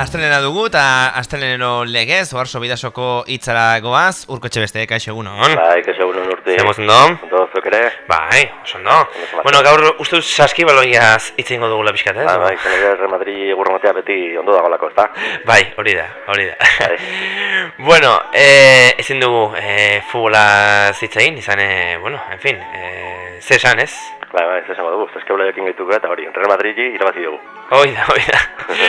Astelena dugu eta astelenero legez, oarso bidasoko itzara goaz, urko etxe beste, kaixo egun hon? Bai, kaixo egun hon urte. Zemos ondo? Ondo, zuek ere? Bai, oso ondo. Bueno, gaur uste dut saski baloiaz itzengo dugula pixkat, ez? Bai, bai, zenegir Real Madrid gurromatea beti ondo dagoelako, ez da? Bai, hori da, hori da. Bai. bueno, eh, ezin dugu eh, futbola zitzain, izan, eh, bueno, en fin, eh, ze esan, ez? Bai, bai, ez esango dugu, ez jakin gaitu eta hori, Real Madridi irabazi dugu. Hoi da, hoi da.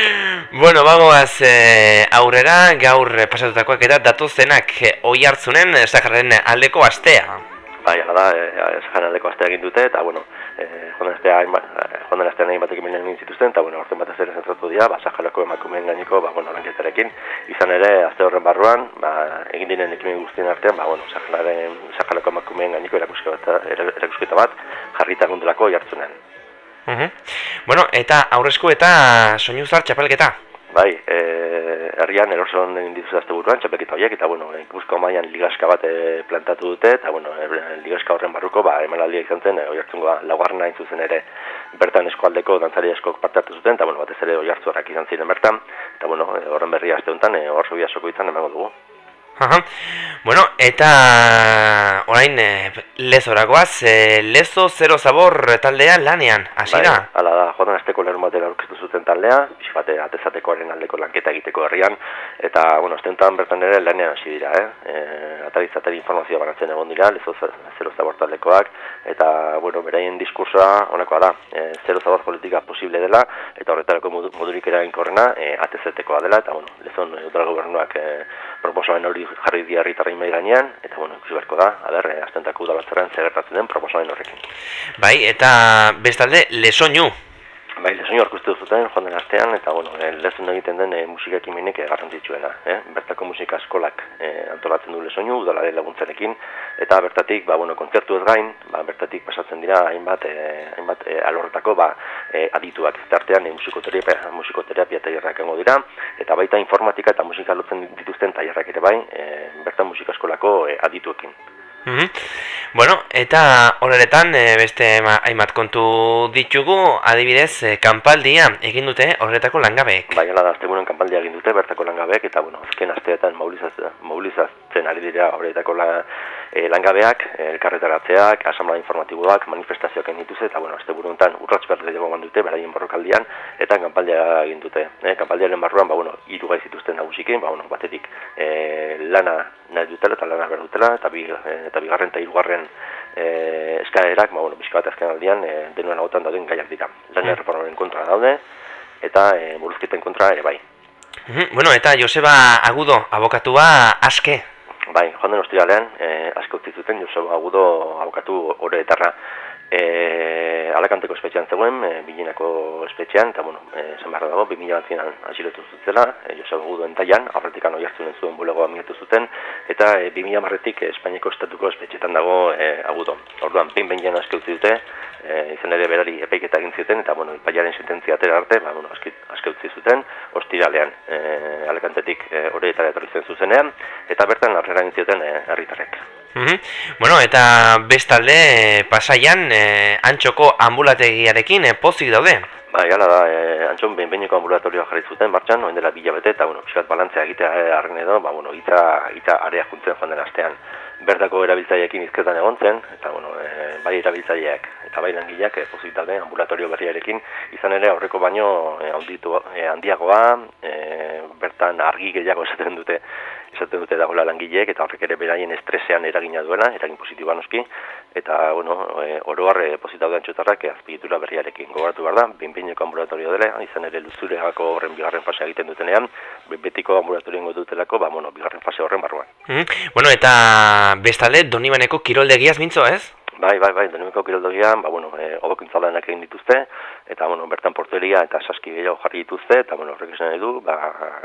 bueno, bagoaz eh, aurrera, gaur eh, pasatutakoak eta datuzenak eh, oi hartzunen eh, Sahararen aldeko astea. Bai, hala da, eh, Sahararen aldeko astea egin dute, eta bueno, eh, joan astea, eh, joan astean egin batek egin zituzten, eta bueno, orten batez ere zentratu dira, ba, Saharako emakumeen gainiko, ba, bueno, lanketarekin, izan ere, aste horren barruan, ba, egin diren ekimen guztien artean, ba, bueno, Sahararen, Saharako emakumeen gainiko erakusketa bat, jarrita gundelako oi hartzunen. Uh Bueno, eta aurrezko eta soinu zar txapelketa? Bai, e, herrian eroson dituz azte buruan txapelketa horiek, eta bueno, ikuzko maian ligaska bat e, plantatu dute, eta bueno, e, ligaska horren barruko, ba, emalaldia izan zen, e, oi hartzungoa laugarren zuzen ere bertan eskualdeko dantzari eskok partatu zuten, eta bueno, batez ere oi hartzuarrak izan ziren bertan, eta bueno, horren berria azte honetan, e, hor soko izan emango dugu. Aha. Bueno, eta orain e, lezoragoaz, e, lezo zero zabor taldea lanean, hasi da? Bai, ala da, jodan azteko lehen batera aurkeztu zuten taldea, bate atezatekoaren aldeko lanketa egiteko herrian, eta, bueno, astentan bertan ere lanean hasi dira, eh? E, Atarizateri informazioa banatzen egon dira, lezo zero zabor taldekoak, eta, bueno, beraien diskursoa honakoa da, e, zero zabor politika posible dela, eta horretarako modurik erain korrena, e, atezatekoa dela, eta, bueno, lezon udara gobernuak e, proposamen hori jarri di herritarrei mai gainean eta bueno, ikusi beharko da, aber, eh, astentako udalatzaren zer gertatzen den proposamen horrekin. Bai, eta bestalde lesoinu. Bai, lesoinu aurkeztu zuten joan den astean eta bueno, eh, lezun egiten den eh, musika ekimenek eh, garrantzitsuena, eh? Bertako musika eskolak eh, antolatzen du lesoinu udalaren laguntzarekin eta bertatik, ba bueno, kontzertu ez gain, ba bertatik pasatzen dira hainbat eh, hainbat eh, alorretako ba eh, adituak tartean eh, musikoterapia musikoterapia tailerrak dira eta baita informatika eta musika lotzen dituzten tailerrak ere bai, e, bertan musika eskolako e, adituekin. Mm Bueno, eta horretan e, beste hainbat kontu ditugu, adibidez, e, kanpaldia egin dute horretako langabeek. Bai, ala da, aztegunen kanpaldia egin dute bertako langabeek, eta bueno, azken asteetan mobilizatzen ari dira horretako la, e, langabeak, elkarretaratzeak, asamla informatiboak, manifestazioak egin dituzte, eta bueno, azte buruntan urratz behar dugu dute, beraien borrokaldian, eta kanpaldia egin dute. E, kanpaldiaren barruan, ba, bueno, iru zituzten nagusikin, ba, bueno, batetik e, lana nahi dutela, eta lana behar dutela, eta, bi, eta bigarren eta hirugarren e, eskaerak, ba, bueno, bizka bat azken aldian, e, denuen agotan dauden gaiak dira. Lana reformaren kontra daude, eta e, buruzkiten kontra ere bai. Bueno, eta Joseba Agudo, abokatua, aske, Bai, joan den ostiralean, e, asko utzi zuten, Joseba Agudo abokatu ore etarra e, alakanteko espetxean zegoen, e, bilinako espetxean, eta, bueno, e, zen dago, 2000 batzinan asiletu zutzela, e, Joseba Agudo entaian, aurretik oi hartzunen zuen bulegoa miatu zuten, eta e, 2000 marretik Espainiako estatuko espetxetan dago e, Agudo. Orduan, behin asko utzi dute, e, izan ere berari epeiketa egin zuten, eta, bueno, ipaiaren sententzia atera arte, ba, bueno, asko utzi zuten, ostiralean, e, alakantetik e, horretara etorri zuzenean, eta bertan arrera egin zuten e, herritarrek. Bueno, eta bestalde pasaian e, antxoko ambulategiarekin e, pozik daude. Bai, gala da, e, antxon behin-behineko ambulatorioa jarri zuten martxan, oen dela bila bete, eta, bueno, pixkat balantzea egitea harren edo, ba, bueno, ita, ita area juntzen joan den astean bertako erabiltzaileekin izketan egon zen, eta, bueno, e, bai erabiltzaileak eta bai langileak e, pozik daude ambulatorio berriarekin, izan ere aurreko baino e, e, handiagoa, e, bertan argi gehiago esaten dute esaten dute dagoela langileek eta horrek ere beraien estresean eragina duela, eragin positiboa noski, eta, bueno, e, oro harre posita dudan txotarrak azpigitura berriarekin gogoratu behar da, binpineko ambulatorio dela, izan ere luzureako horren bigarren fase egiten dutenean, binpetiko ambulatorio ingo dutelako, ba, bueno, bigarren fase horren barruan. Mm Bueno, eta bestale, donibaneko kiroldegiaz mintzo, ez? Bai, bai, bai, denimeko kiroldogian, ba, bueno, e, egin dituzte, eta, bueno, bertan porteria eta saski gehiago jarri dituzte, eta, bueno, horrek esan edu, ba,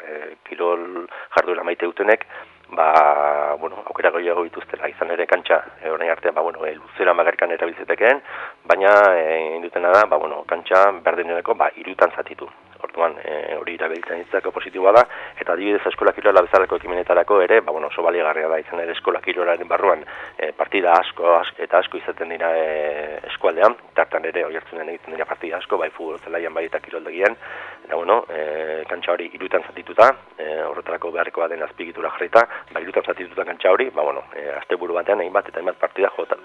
e, kirol jarduera maite dutenek, ba, bueno, aukera gehiago dituztela, izan ere kantxa, e, orain artean, ba, bueno, e, luzera magarkan erabiltzetekeen, baina, e, indutena da, ba, bueno, kantxa berdeneko, ba, irutan zatitu. Orduan e, hori erabiltzen ditzako positiboa da, eta adibidez eskola kirola bezalako ekimenetarako ere, ba, bueno, oso baliagarria da. Izan ere eskola kirolaren barruan e, partida asko, eta asko izaten dira e, eskualdean, tartan ere hori egiten dira partida asko, bai futbol zelaian bai eta kiroldegian, eta bueno, e, kantxa hori irutan zatituta, e, horretarako beharrekoa den azpigitura jarrita, bai irutan zatituta kantxa hori, ba bueno, e, azte buru batean egin bat eta egin bat partida jota,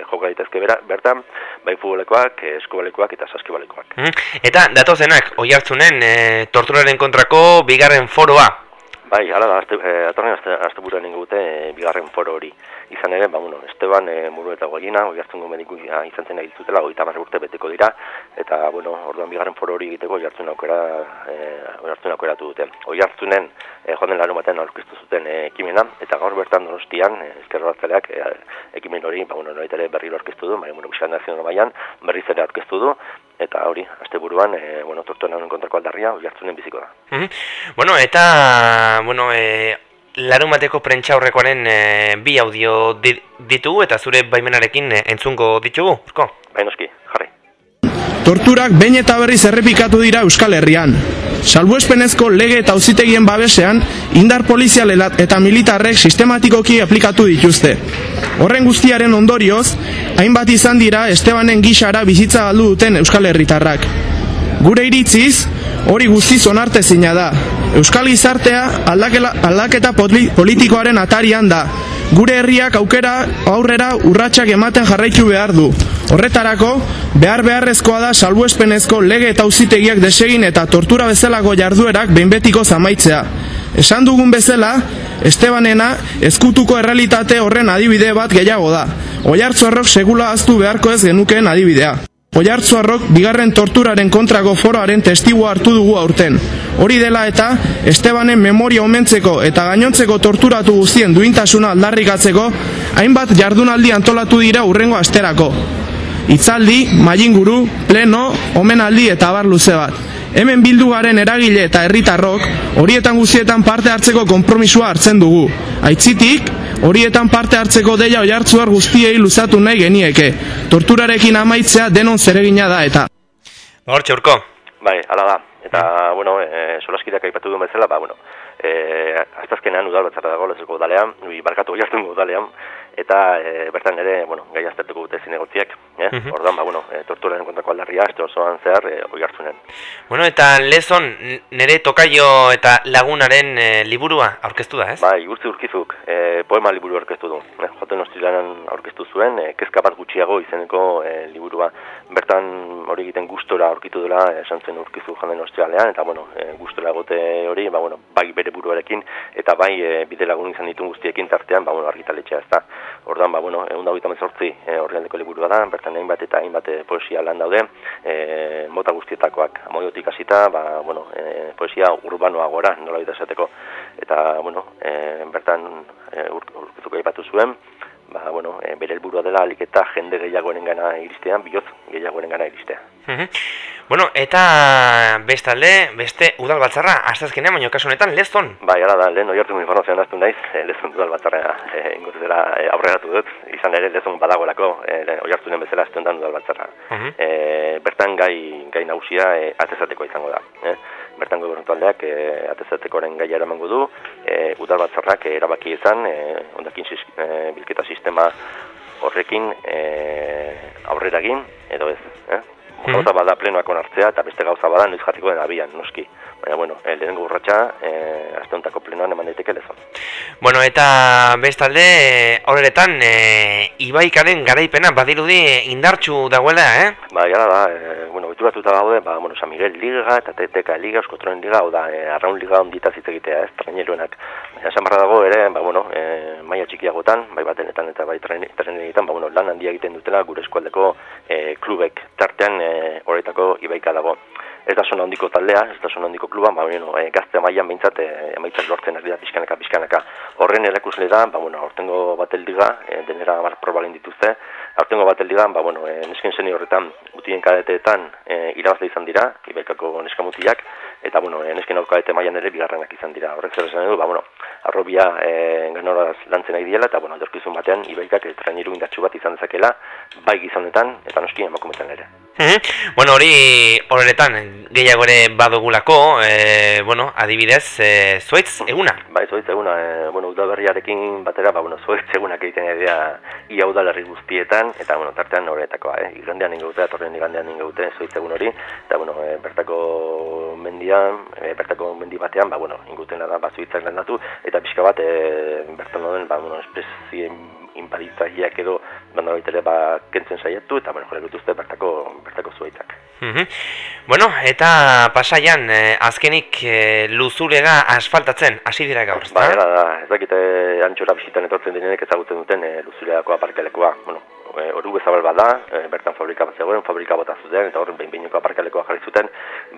joko daitezke bera, bertan, bai futbolekoak, eskubalekoak eta saskibalekoak. Eta datozenak, oi hartzunen, e, torturaren kontrako bigarren foroa? Bai, hala da, azte, e, atorren azte, azte ingute e, bigarren foro hori izan ere, ba, bueno, Esteban e, muru eta hori hartzen mediku izan zen egin zutela, hori urte beteko dira, eta, bueno, orduan bigarren foro hori egiteko hori hartzen aukera, e, hori hartzen aukera dute. Hori hartzunen, e, joan den laro batean aurkeztu zuten e, ekimena, eta gaur bertan donostian, e, ezkerro hartzaleak, e, ekimen hori, ba, bueno, ere berri aurkeztu du, bai, bueno, biskan nazioan baian, berriz ere aurkeztu du, eta hori, azte buruan, e, bueno, tortuan kontrako aldarria, hori hartzunen biziko da. Mm -hmm. Bueno, eta, bueno, e, larun bateko prentsa horrekoaren e, bi audio ditugu eta zure baimenarekin entzungo ditugu, urko? Bainoski, jarri. Torturak behin eta berriz errepikatu dira Euskal Herrian. Salbuespenezko lege eta auzitegien babesean, indar polizialelat eta militarrek sistematikoki aplikatu dituzte. Horren guztiaren ondorioz, hainbat izan dira Estebanen gixara bizitza galdu duten Euskal Herritarrak. Gure iritziz, hori guztiz onartezina da. Euskal gizartea aldaketa politikoaren atarian da. Gure herriak aukera aurrera urratsak ematen jarraitu behar du. Horretarako, behar beharrezkoa da salbuespenezko lege eta auzitegiak desegin eta tortura bezalako jarduerak behinbetiko zamaitzea. Esan dugun bezala, Estebanena ezkutuko errealitate horren adibide bat gehiago da. Oiartzorrok segula aztu beharko ez genukeen adibidea. Oiartzuarrok bigarren torturaren kontrako foroaren testigu hartu dugu aurten. Hori dela eta Estebanen memoria omentzeko eta gainontzeko torturatu guztien duintasuna aldarrikatzeko hainbat jardunaldi antolatu dira urrengo asterako. Itzaldi, mailinguru, pleno, omenaldi eta abar luze bat. Hemen bildu garen eragile eta herritarrok horietan guztietan parte hartzeko konpromisua hartzen dugu. Aitzitik, horietan parte hartzeko deia oiartzuar guztiei luzatu nahi genieke. Torturarekin amaitzea denon zeregina da eta. Hor, txurko. Bai, ala da. Eta, bueno, e, solaskideak aipatu duen bezala, ba, bueno, e, aztazkenean udal batzara dago, lezeko udalean, barkatu oiartzen udalean, eta e, bertan ere, bueno, gai aztertuko dute zinegotziek, eh? Mm -hmm. Ordan, ba, bueno, e, torturaren kontrako aldarria, este osoan zehar, e, oi hartzunen. Bueno, eta lezon, nire tokaio eta lagunaren e, liburua aurkeztu da, ez? Bai, gurtzi urkizuk, e, poema liburu aurkeztu du. Eh? Joten ostilanan aurkeztu zuen, e, kezka bat gutxiago izeneko e, liburua. Bertan hori egiten gustora aurkitu dela, esan zen urkizu janden ostialean, eta, bueno, e, gustora gote hori, ba, bueno, bai bere buruarekin, eta bai e, bide lagun izan ditu guztiekin tartean, ba, bueno, argitaletxea ez da. Ordan ba bueno, 128 eh horreldeko liburua da, bertan hainbat eta hainbat eh, poesia lan daude, eh mota guztietakoak. Amoiotik hasita, ba bueno, eh poesia urbanoa gora, nola esateko. Eta bueno, eh bertan urkizuko aipatu zuen, ba, bueno, e, bere helburua dela aliketa jende gehiagoren gana iristean, bihoz gehiagoren gana iristea. Bueno, eta bestalde, beste udal batzarra, azazkenean, baina kasu honetan, lezon? Bai, ara da, lehen oi hartu informazioan aztu naiz, e, lezon udal batzarra e, ingurtzera e, aurreratu dut, izan ere lezon badagolako, e, oi hartu bezala aztu udal batzarra. e, bertan gai, gai nausia e, atezateko izango da. E, bertan gobernutaldeak e, atezatekoren gaia eramango du, e, udal batzarrak e, erabaki izan, e, ondakin e, bilketa sistema horrekin e, aurreragin, edo ez. Eh? -hmm. gauza bada plenoak onartzea eta beste gauza bada noiz jarriko den abian, noski. Baina, bueno, eh, lehen gurratxa, eh, azte plenoan eman daiteke lezon. Bueno, eta bestalde, horretan, eh, Ibaikaren garaipena badirudi indartxu dagoela, eh? Ba, gara da, eh, bueno, bituratuta daude, ba, bueno, San Miguel Liga eta TTK Liga, Euskotronen Liga, oda, eh, Arraun Liga ondita zitzegitea, ez, traineruenak. Baina, San Barra dago ere, ba, bueno, eh, maia txikiagotan, bai batenetan eta bai traineretan, ba, bueno, lan handia egiten dutela gure eskualdeko eh, klubek tartean eh, horretako Ibaika dago ez da zona handiko taldea, ez da zona handiko kluba, ba, bueno, e, gazte mailan behintzat e, emaitzak lortzen ari da pixkanaka, pixkanaka. Horren erakusle da, ba, bueno, hortengo bat eldiga, e, denera mar probalin dituzte, hortengo bat eldiga, ba, bueno, e, nesken zeni horretan, gutien kadeteetan e, irabazle izan dira, ibaikako neskamutiak, eta, bueno, e, nesken aurkadete mailan ere bigarrenak izan dira. Horrek zer esan edo, ba, bueno, arrobia e, ganoraz lantzen nahi diela, eta, bueno, aldorkizun batean, ibaikak e, traineru indatxu bat izan dezakela, bai gizonetan, eta noski emakumetan ere. Bueno, hori horretan gehiago ere badugulako, e, bueno, adibidez, e, zuaitz eguna? Bai, zuaitz eguna, e, bueno, udaberriarekin batera, ba, bueno, zuaitz egunak egiten dira ia udalerri guztietan, eta, bueno, tartean horretakoa, eh? igandean ingo dute, atorren igandean ingo dute zuaitz egun hori, eta, bueno, e, bertako mendian, e, bertako mendi batean, ba, bueno, ingutena da, ba, zuitzak landatu, eta pixka bat, e, bertan doden, ba, bueno, espezien inparitzaileak edo banda baitere ba kentzen saiatu eta bueno, jore gutuzte bertako, bertako zuaitak. Mm Bueno, eta pasaian, eh, azkenik eh, luzurega asfaltatzen, hasi dira gaur, Ba, da, ez dakite antxora bisitan etortzen direnek ezagutzen duten eh, luzuregako aparkalekoa. Bueno, e, oru bezabal bada, e, bertan fabrika bat zegoen, fabrika bota zuten, eta horren behin behineko aparkalekoa jarri zuten,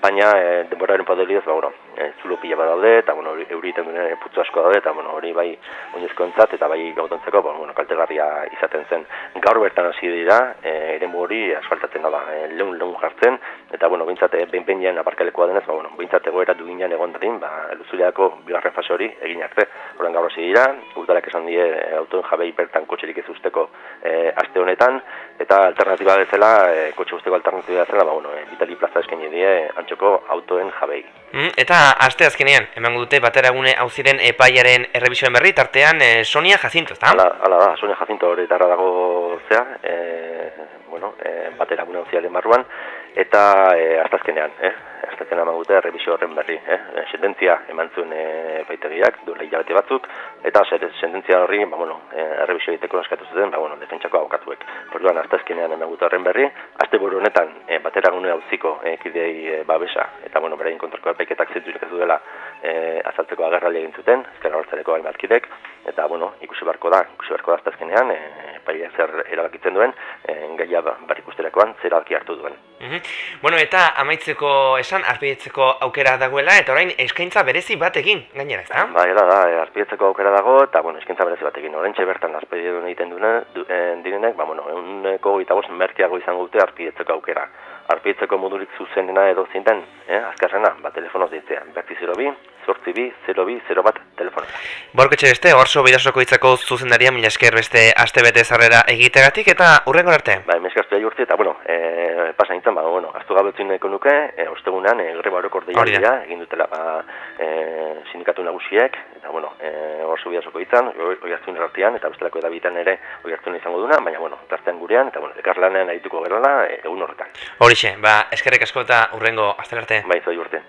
baina e, denboraren podeliz, ba, bueno, e, zulo pila bat daude, eta bueno, euri iten duen putzu asko daude, eta bueno, hori bai oinezko entzat, eta bai gautontzeko, ba, bueno, kaltegarria izaten zen. Gaur bertan hasi dira, e, ere hori asfaltatzen da, e, lehun lehun jartzen, eta bueno, bintzate behin behin aparkalekoa denez, ba, bueno, bintzate goera du ginen egon dadin, ba, luzuleako bigarren fase hori egin arte. Horren gaur hasi dira, udalak esan die autoen jabei bertan kotxerik ez usteko e, aste honetan eta alternatiba bezala e, kotxe guzteko alternatiba bezala ba bueno e, Vitali Plaza eskaini die antxoko autoen jabei. Mm, eta aste azkenean emango dute bateragune auziren epaiaren errebisioen berri tartean e, Sonia Jacinto, ezta? Hala, hala da, Sonia Jacinto hori dago zea, e, bueno, e, bateragune auziaren barruan eta e, azkenean, eh? Aztazken eman gute errebizio horren berri, eh? sententzia eman zuen e, baitegiak, duela hilabete batzuk, eta sententzia horri, ba, bueno, e, errebizio egiteko eskatu zuten, ba, bueno, defentsako aukatuek. Orduan, aztazkenean eman gute horren berri, azte buru honetan, e, batera gune hau ziko e, kidei e, babesa, eta, bueno, berain kontrako epaiketak zinturik ez duela e, azaltzeko agarrali egin zuten, ezkera hortzareko hain eta, bueno, ikusi barko da, ikusi barko da aztazkenean, e, paia zer erabakitzen duen, e, gaia barikusterakoan zer hartu duen. Mm Bueno, eta amaitzeko esan, arpietzeko aukera dagoela, eta orain eskaintza berezi batekin, gainera, ezta? Ba, era da, e, arpietzeko aukera dago, eta, bueno, eskaintza berezi batekin. Horentxe bertan, arpiedu egiten dune, du, e, direnek, ba, bueno, eguneko eta bost merkeago izango dute arpietzeko aukera. Arpietzeko modurik zuzenena edo zinten, eh, azkarrena, ba, telefonoz ditzea, berti 0 bi, sortzi bi, 0 bi, 0 bat, telefonoz. Borketxe beste, orso bidasoko itzako zuzendaria, mila esker beste aste bete zarrera egitegatik, eta urrengo arte? Ba, emezkaztu urte, eta, bueno, e, pasa nintzen, ba, bueno, aztu gabetzen nahiko nuke, e, ostegunean, e, greba horrek egin dutela, ba, e, sindikatu nagusiek, eta, bueno, e, orso bidasoko itzan, oi hartzun erartian, eta bestelako edabitan ere, oi hartzun izango duna, baina, bueno, tartean gurean, eta, bueno, ekarlanean arituko gerala, e, egun horretan. Horixe, ba, eskerrek asko eta urrengo, azte arte. Bai, zoi urte.